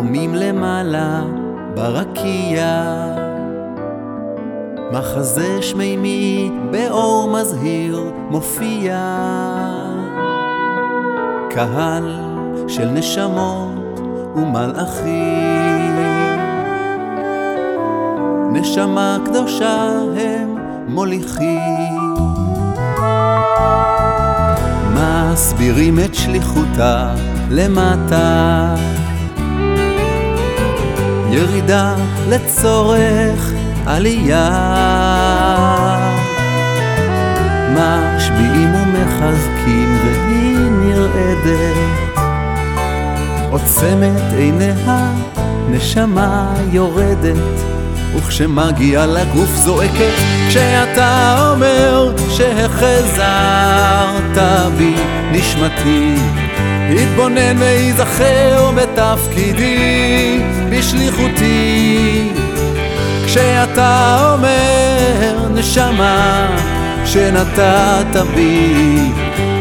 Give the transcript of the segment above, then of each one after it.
ימים למעלה ברקיע. מחזה שמימי באור מזהיר מופיע. קהל של נשמות ומלאכים. נשמה קדושה הם מוליכים. מסבירים את שליחותה למטה ירידה לצורך עלייה. משביעים ומחזקים והיא נרעדת עוצמת עיניה נשמה יורדת וכשמגיע לגוף זועקת כשאתה אומר שהחזרת בי נשמתי התבונן וייזכר בתפקידי בשליחותי כשאתה אומר נשמה שנתת בי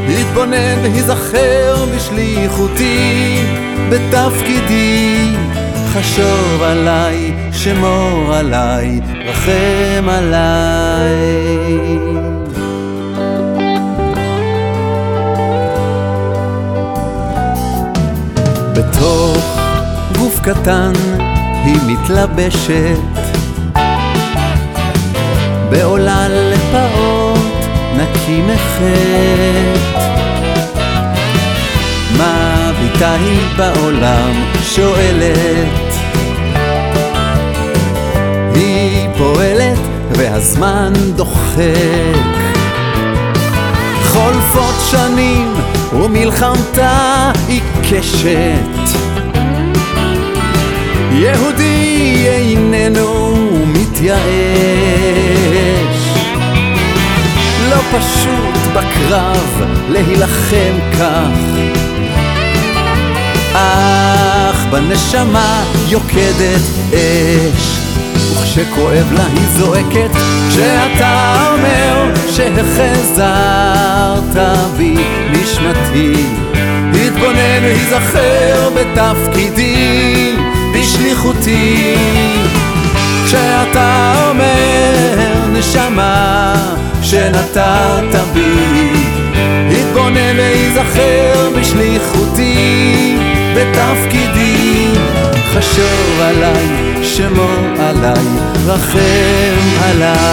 התבונן וייזכר בשליחותי בתפקידי חשוב עליי, שמור עליי, רחם עליי. קטן היא מתלבשת. בעולל לפעוט נקי מחטא ביתה היא בעולם? שואלת. היא פועלת והזמן דוחק. חולפות שנים ומלחמתה עיקשת יהודי איננו מתייאש לא פשוט בקרב להילחם כך. אך בנשמה יוקדת אש. וכשכואב לה היא זועקת כשאתה אומר שהחזרת בי נשמתי. התבונן והיזכר בתפקידי בשליחותי. כשאתה אומר נשמה שנתת בי התבונן והיזכר בשליחותי בתפקידי חשוב עליי, שמור עליי, רחם עליי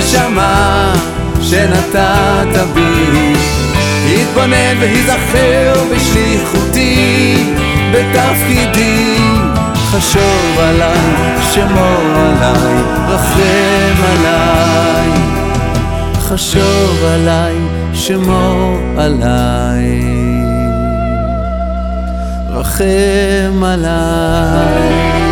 נשמה שנתת בי התבונן והיזכר בשליחותי בתפקידי חשוב עליי, שמור עליי, רחם עליי. חשוב עליי, שמור עליי, רחם עליי.